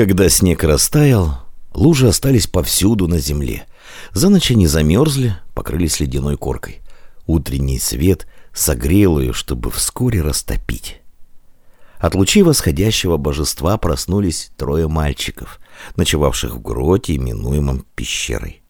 Когда снег растаял, лужи остались повсюду на земле. За ночь они замерзли, покрылись ледяной коркой. Утренний свет согрел ее, чтобы вскоре растопить. От лучей восходящего божества проснулись трое мальчиков, ночевавших в гроте, именуемом пещерой.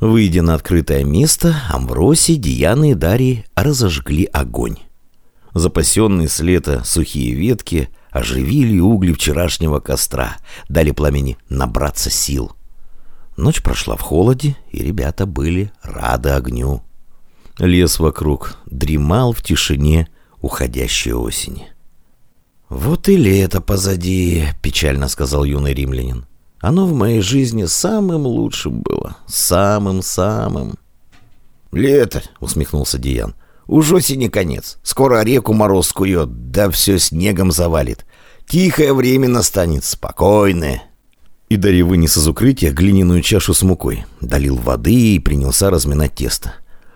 Выйдя на открытое место, Амвросий, Диана и Дарий разожгли огонь. Запасенные с лета сухие ветки оживили угли вчерашнего костра, дали пламени набраться сил. Ночь прошла в холоде, и ребята были рады огню. Лес вокруг дремал в тишине уходящей осени. «Вот и лето позади», — печально сказал юный римлянин. «Оно в моей жизни самым лучшим было. Самым-самым». «Лето», — усмехнулся Диан. «Уж осени конец. Скоро реку мороз скует, да все снегом завалит. Тихое время настанет, спокойное». И Дарья вынес из укрытия глиняную чашу с мукой, долил воды и принялся разминать тесто.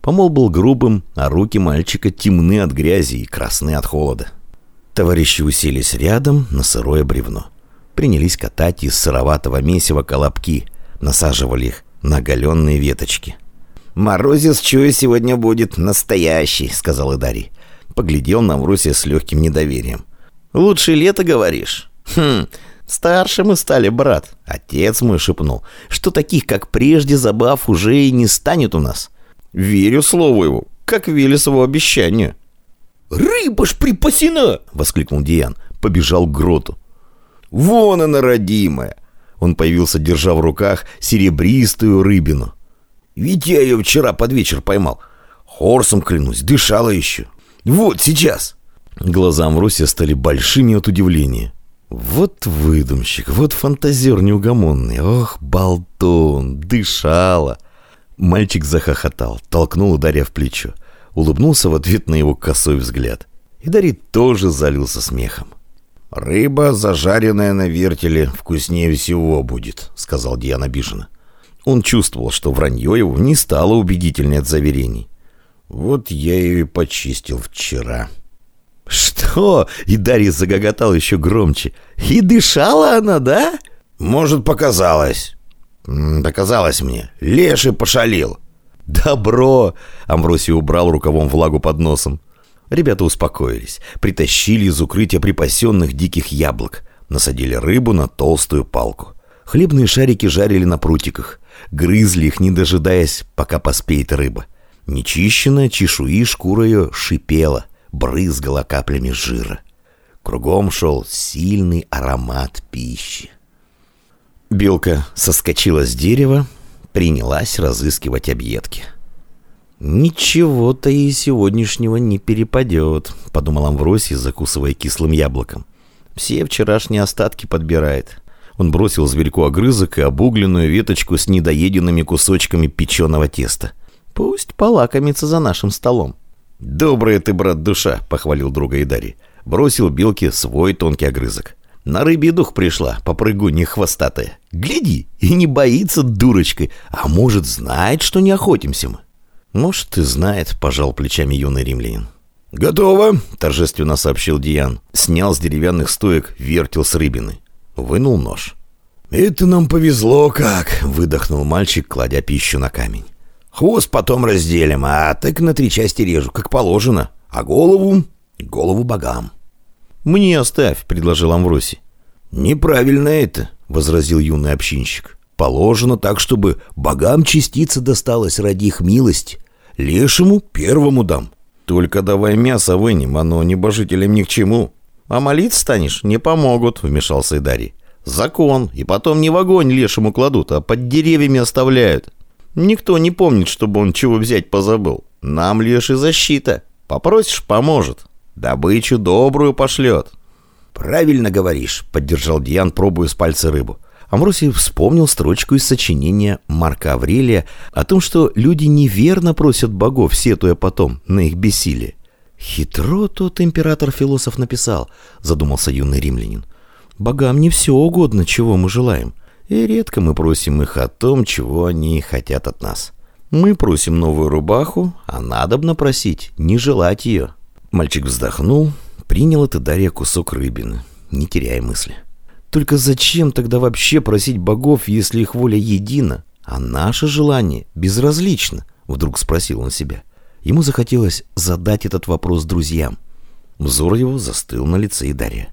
Помол был грубым, а руки мальчика темны от грязи и красны от холода. Товарищи уселись рядом на сырое бревно. Принялись катать из сыроватого месива колобки, насаживали их на оголенные веточки. «Морозец, чую, сегодня будет настоящий», — сказал Идарий. Поглядел на Врусия с легким недоверием. «Лучше лето, говоришь?» «Хм, старше мы стали, брат». Отец мой шепнул, что таких, как прежде, забав уже и не станет у нас. Верю слову его, как Велесову обещанию. «Рыба ж припасена!» — воскликнул Диан. Побежал к гроту. «Вон она, родимая!» Он появился, держа в руках серебристую рыбину. «Ведь я ее вчера под вечер поймал. Хорсом, клянусь, дышала еще. Вот сейчас!» Глаза Амвросия стали большими от удивления. Вот выдумщик, вот фантазер неугомонный. Ох, болтун, дышала. Мальчик захохотал, толкнул, ударя в плечо улыбнулся в ответ на его косой взгляд. И Дарит тоже залился смехом. «Рыба, зажаренная на вертеле, вкуснее всего будет», — сказал Диан обиженно. Он чувствовал, что вранье его не стало убедительнее от заверений. «Вот я ее и почистил вчера». «Что?» — и Дарья загоготал еще громче. «И дышала она, да?» «Может, показалось». «Показалось мне. Леший пошалил». «Добро!» — Амбросий убрал рукавом влагу под носом. Ребята успокоились, притащили из укрытия припасенных диких яблок, насадили рыбу на толстую палку. Хлебные шарики жарили на прутиках, грызли их, не дожидаясь, пока поспеет рыба. Нечищенная чешуи шкура ее шипела, брызгала каплями жира. Кругом шел сильный аромат пищи. Белка соскочила с дерева, принялась разыскивать объедки. «Ничего-то и сегодняшнего не перепадет», — подумал Амвросий, закусывая кислым яблоком. «Все вчерашние остатки подбирает». Он бросил зверьку огрызок и обугленную веточку с недоеденными кусочками печеного теста. «Пусть полакомится за нашим столом». «Добрая ты, брат, душа», — похвалил друга Идари. Бросил белке свой тонкий огрызок. На рыбий дух пришла, попрыгунья хвостатая. Гляди, и не боится дурочкой, а может, знает, что не охотимся мы. Может, и знает, пожал плечами юный римлянин. «Готово!» — торжественно сообщил Диан. Снял с деревянных стоек вертел с рыбины. Вынул нож. «Это нам повезло как!» — выдохнул мальчик, кладя пищу на камень. «Хвост потом разделим, а так на три части режу, как положено. А голову? Голову богам!» «Мне оставь», — предложил Амвросий. «Неправильно это», — возразил юный общинщик. «Положено так, чтобы богам частица досталась ради их милости. Лешему первому дам». «Только давай мясо вынем, оно небожителям ни к чему». «А молиться станешь? Не помогут», — вмешался Идарий. «Закон, и потом не в огонь лешему кладут, а под деревьями оставляют. Никто не помнит, чтобы он чего взять позабыл. Нам лишь и защита. Попросишь — поможет». Добычу добрую пошлет. «Правильно говоришь», — поддержал Диан, пробуя с пальца рыбу. Амросий вспомнил строчку из сочинения Марка Аврелия о том, что люди неверно просят богов, сетуя потом на их бессилие. «Хитро тот император-философ написал», — задумался юный римлянин. «Богам не все угодно, чего мы желаем, и редко мы просим их о том, чего они хотят от нас. Мы просим новую рубаху, а надобно просить, не желать ее». Мальчик вздохнул, принял от Дарья кусок рыбины, не теряя мысли. Только зачем тогда вообще просить богов, если их воля едина, а наше желание безразлично? Вдруг спросил он себя. Ему захотелось задать этот вопрос друзьям. Взор его застыл на лице Идария.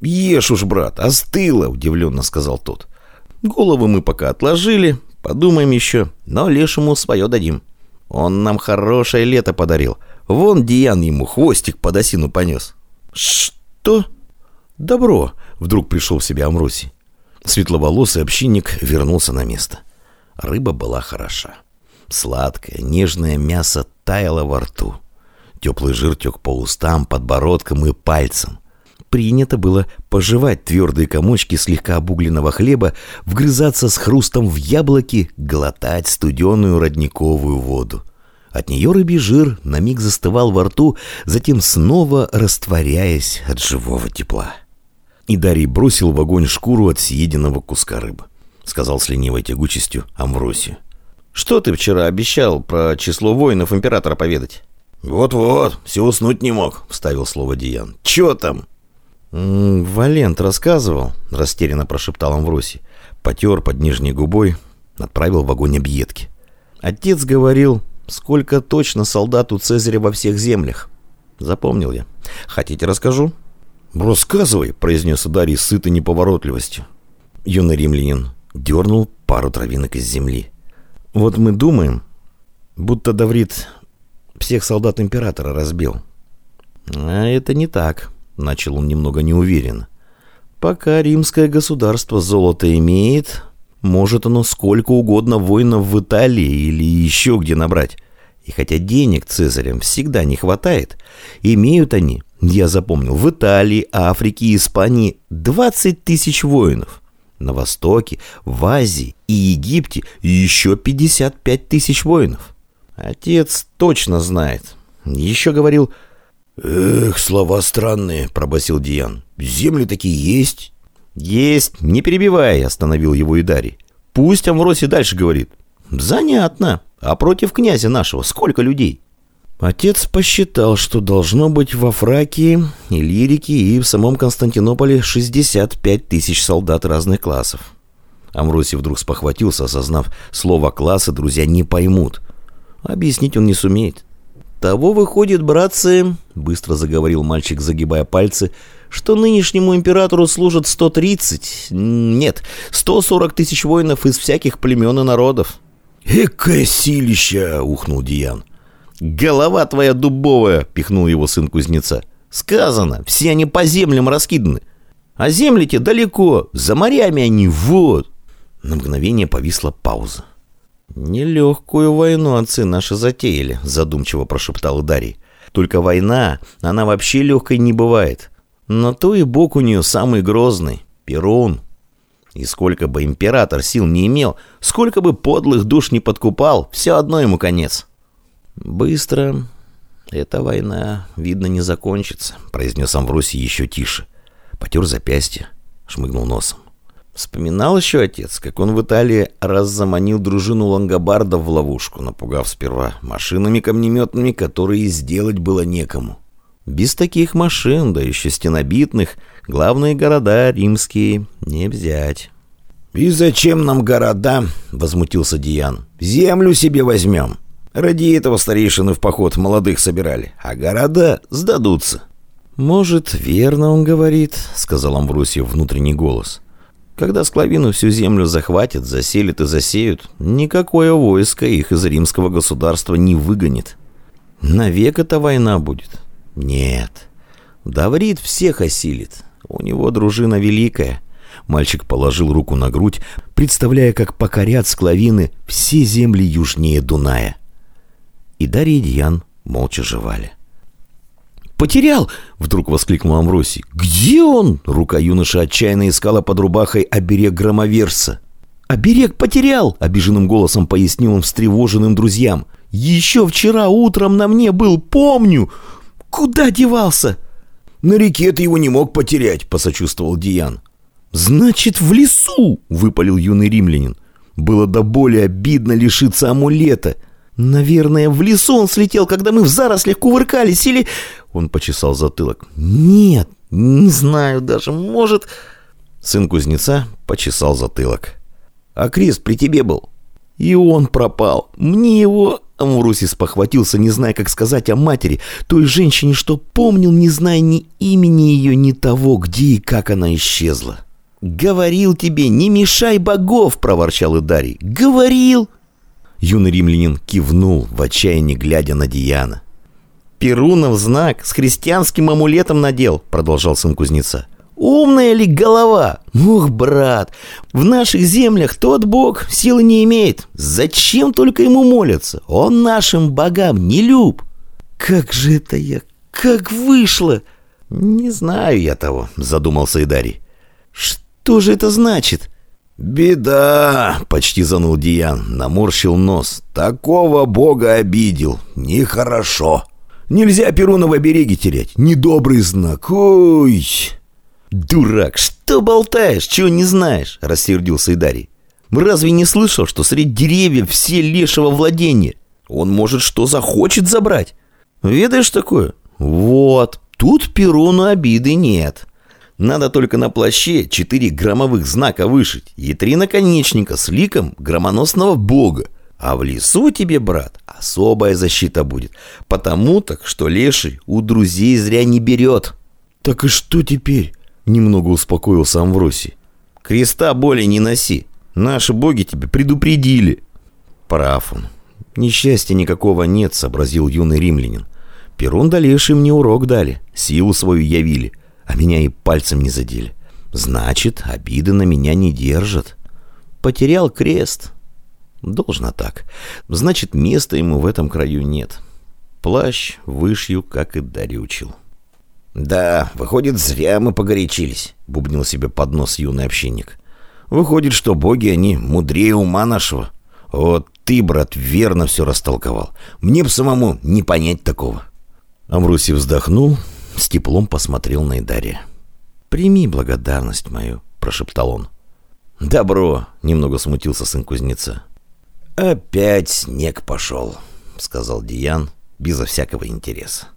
«Ешь уж, брат, остыло!» — удивленно сказал тот. «Головы мы пока отложили, подумаем еще, но лешему свое дадим. Он нам хорошее лето подарил. Вон Диан ему хвостик под осину понес». «Что?» «Добро!» — вдруг пришел в себя Амросий. Светловолосый общинник вернулся на место. Рыба была хороша. Сладкое, нежное мясо таяло во рту. Теплый жир тек по устам, подбородкам и пальцам. Принято было пожевать твердые комочки слегка обугленного хлеба, вгрызаться с хрустом в яблоки, глотать студеную родниковую воду. От нее рыбий жир на миг застывал во рту, затем снова растворяясь от живого тепла. И Дарий бросил в огонь шкуру от съеденного куска рыбы. Сказал с ленивой тягучестью Амвросию. «Что ты вчера обещал про число воинов императора поведать?» «Вот-вот, все уснуть не мог», — вставил слово Диан. «Че там?» М -м, «Валент рассказывал», — растерянно прошептал Амвросий. Потер под нижней губой, отправил в огонь объедки. Отец говорил, сколько точно солдат у Цезаря во всех землях. Запомнил я. Хотите, расскажу? «Рассказывай», — произнес Дарий сытой неповоротливостью. Юный римлянин дернул пару травинок из земли. Вот мы думаем, будто Даврит всех солдат императора разбил. А это не так, начал он немного неуверенно. Пока римское государство золото имеет, может оно сколько угодно воинов в Италии или еще где набрать. И хотя денег Цезарям всегда не хватает, имеют они, я запомнил, в Италии, Африке Испании 20 тысяч воинов. На Востоке, в Азии и Египте еще 55 тысяч воинов. Отец точно знает. Еще говорил... «Эх, слова странные», — пробасил Диан. «Земли такие есть». «Есть, не перебивай», — остановил его Идарий. «Пусть Амвросий дальше говорит». «Занятно. А против князя нашего сколько людей?» Отец посчитал, что должно быть во Фракии, Иллирике и в самом Константинополе 65 тысяч солдат разных классов. Амвросий вдруг спохватился, осознав, слово «классы» друзья не поймут. Объяснить он не сумеет. «Того выходит, братцы», — быстро заговорил мальчик, загибая пальцы, «что нынешнему императору служат 130, нет, 140 тысяч воинов из всяких племен и народов». «Экое силища!» — ухнул Диан. «Голова твоя дубовая!» — пихнул его сын кузнеца. «Сказано, все они по землям раскиданы. А земли-те далеко, за морями они, вот!» На мгновение повисла пауза. «Нелегкую войну отцы наши затеяли», — задумчиво прошептал Дарий. «Только война, она вообще легкой не бывает. Но то и бог у нее самый грозный — Перун. И сколько бы император сил не имел, сколько бы подлых душ не подкупал, все одно ему конец». «Быстро эта война, видно, не закончится», — произнес Амвросий еще тише. Потер запястье, шмыгнул носом. Вспоминал еще отец, как он в Италии раз заманил дружину лангобардов в ловушку, напугав сперва машинами камнеметными, которые сделать было некому. Без таких машин, да еще стенобитных, главные города римские не взять. «И зачем нам города?» — возмутился Диан. «Землю себе возьмем». Ради этого старейшины в поход молодых собирали, а города сдадутся. «Может, верно он говорит», — сказал Амвросьев внутренний голос. «Когда склавину всю землю захватят, заселят и засеют, никакое войско их из римского государства не выгонит. Навек эта война будет. Нет. Даврит всех осилит. У него дружина великая». Мальчик положил руку на грудь, представляя, как покорят склавины все земли южнее Дуная. И Дарья и Дьян молча жевали. «Потерял!» — вдруг воскликнул Амвросий. «Где он?» — рука юноши отчаянно искала под рубахой оберег громоверса. «Оберег потерял!» — обиженным голосом пояснил он встревоженным друзьям. «Еще вчера утром на мне был, помню! Куда девался?» «На реке ты его не мог потерять», — посочувствовал Диан. «Значит, в лесу!» — выпалил юный римлянин. Было до боли обидно лишиться амулета — Наверное, в лесу он слетел, когда мы в зарослях кувыркались, или... Он почесал затылок. Нет, не знаю даже, может... Сын кузнеца почесал затылок. «А крест при тебе был?» «И он пропал. Мне его...» Амвросис похватился, не зная, как сказать о матери, той женщине, что помнил, не зная ни имени ее, ни того, где и как она исчезла. «Говорил тебе, не мешай богов!» – проворчал Идарий. «Говорил!» Юный римлянин кивнул, в отчаянии глядя на Диана. «Перунов знак с христианским амулетом надел», – продолжал сын кузнеца. «Умная ли голова? Ох, брат, в наших землях тот бог силы не имеет. Зачем только ему молятся? Он нашим богам не люб». «Как же это я? Как вышло?» «Не знаю я того», – задумался Идарий. Что же это значит?» «Беда!» — почти занул Диан, наморщил нос. «Такого бога обидел. Нехорошо. Нельзя Перуна в обереге терять. Недобрый знак. Ой!» «Дурак, что болтаешь? Чего не знаешь?» — рассердился Идарий. «Разве не слышал, что среди деревьев все лешего владения? Он может что захочет забрать. Ведаешь такое? Вот, тут Перуну обиды нет». Надо только на плаще четыре громовых знака вышить и три наконечника с ликом громоносного бога. А в лесу тебе, брат, особая защита будет. Потому так, что леший у друзей зря не берет. Так и что теперь? Немного успокоился Амвросий. Креста более не носи. Наши боги тебе предупредили. Прав он. Несчастья никакого нет, сообразил юный римлянин. Перун да леший мне урок дали, силу свою явили — а меня и пальцем не задели. Значит, обиды на меня не держат. Потерял крест. Должно так. Значит, места ему в этом краю нет. Плащ вышью, как и дарючил. «Да, выходит, зря мы погорячились», — бубнил себе под нос юный общинник. «Выходит, что боги, они мудрее ума нашего. Вот ты, брат, верно все растолковал. Мне б самому не понять такого». Амрусий вздохнул, с теплом посмотрел на Идария. «Прими благодарность мою», — прошептал он. «Добро», — немного смутился сын кузнеца. «Опять снег пошел», — сказал Диан безо всякого интереса.